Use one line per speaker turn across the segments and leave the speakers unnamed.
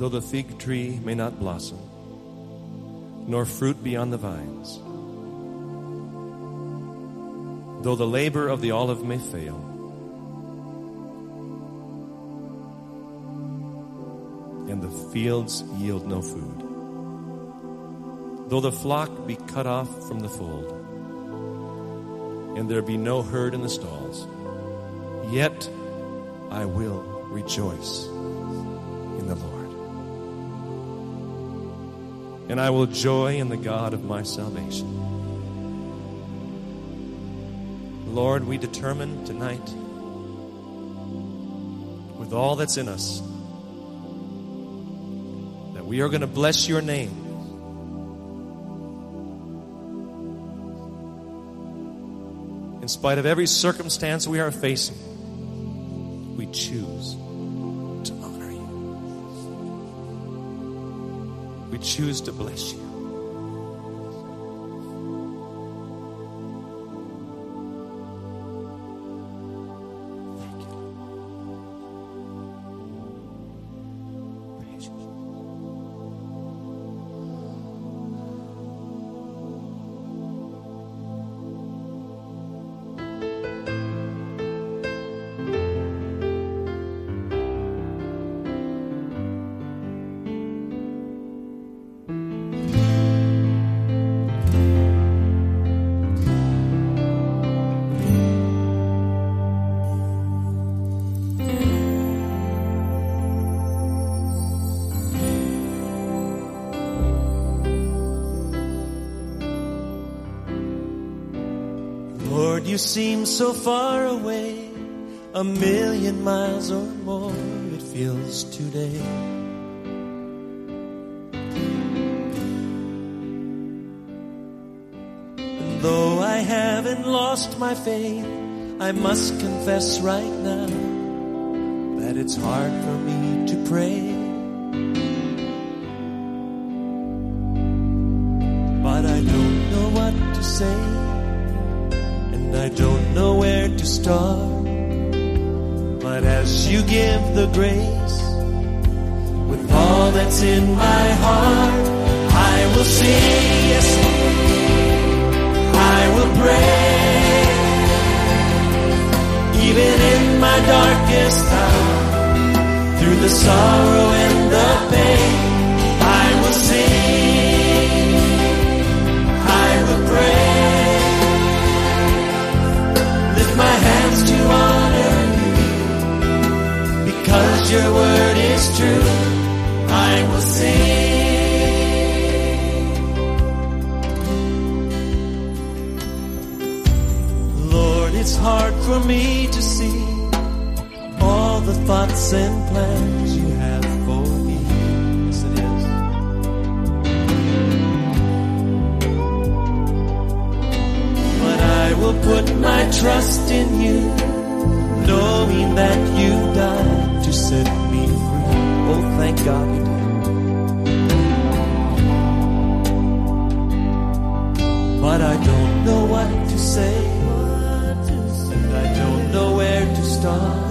Though the fig tree may not blossom, nor fruit be on the vines, though the labor of the olive may fail, and the fields yield no food, though the flock be cut off from the fold, and there be no herd in the stalls, yet I will rejoice in the Lord. And I will joy in the God of my salvation. Lord, we determine tonight, with all that's in us, that we are going to bless your name. In spite of every circumstance we are facing, we choose We choose to bless you. You seem so far away, a million miles or more, it feels today. And though I haven't lost my faith, I must confess right now that it's hard for me to pray. But I don't know what to say I don't know where to start. But as you give the grace, with all that's in my heart, I will sing, yes, I will pray. Even in my darkest hour, through the sorrow and the pain, your word is true. I will sing. Lord, it's hard for me to see all the thoughts and plans you have for me. Yes, it is. But I will put my trust in you, don't know what to say, and I don't know where to start.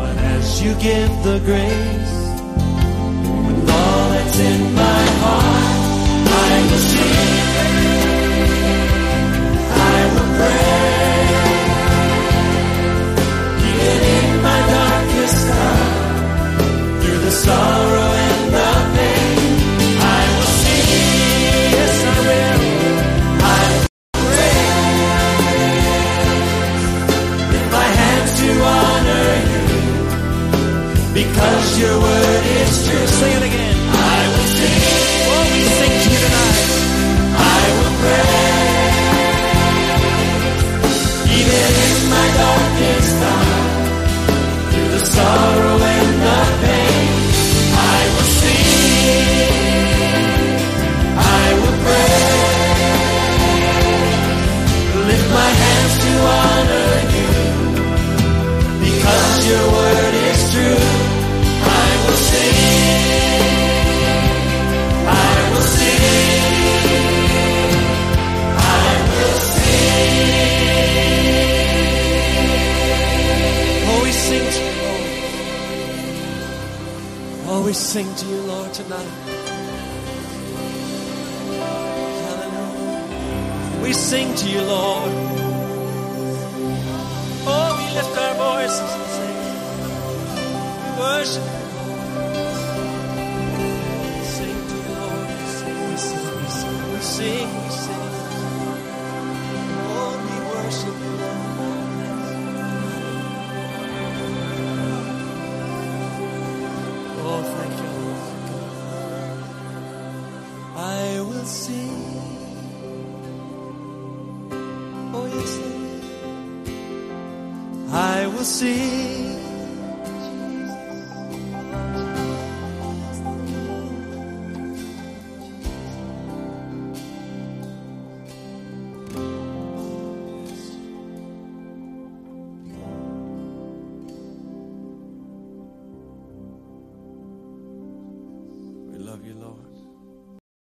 But as you give the grace, because your word is true. Sing it again. I will sing. We sing to you, Lord, tonight. Hallelujah. We sing to you, Lord. Oh, we lift our voices and sing. We worship you. We sing to you, Lord. We sing, we sing, we sing. We sing, I will. Sing.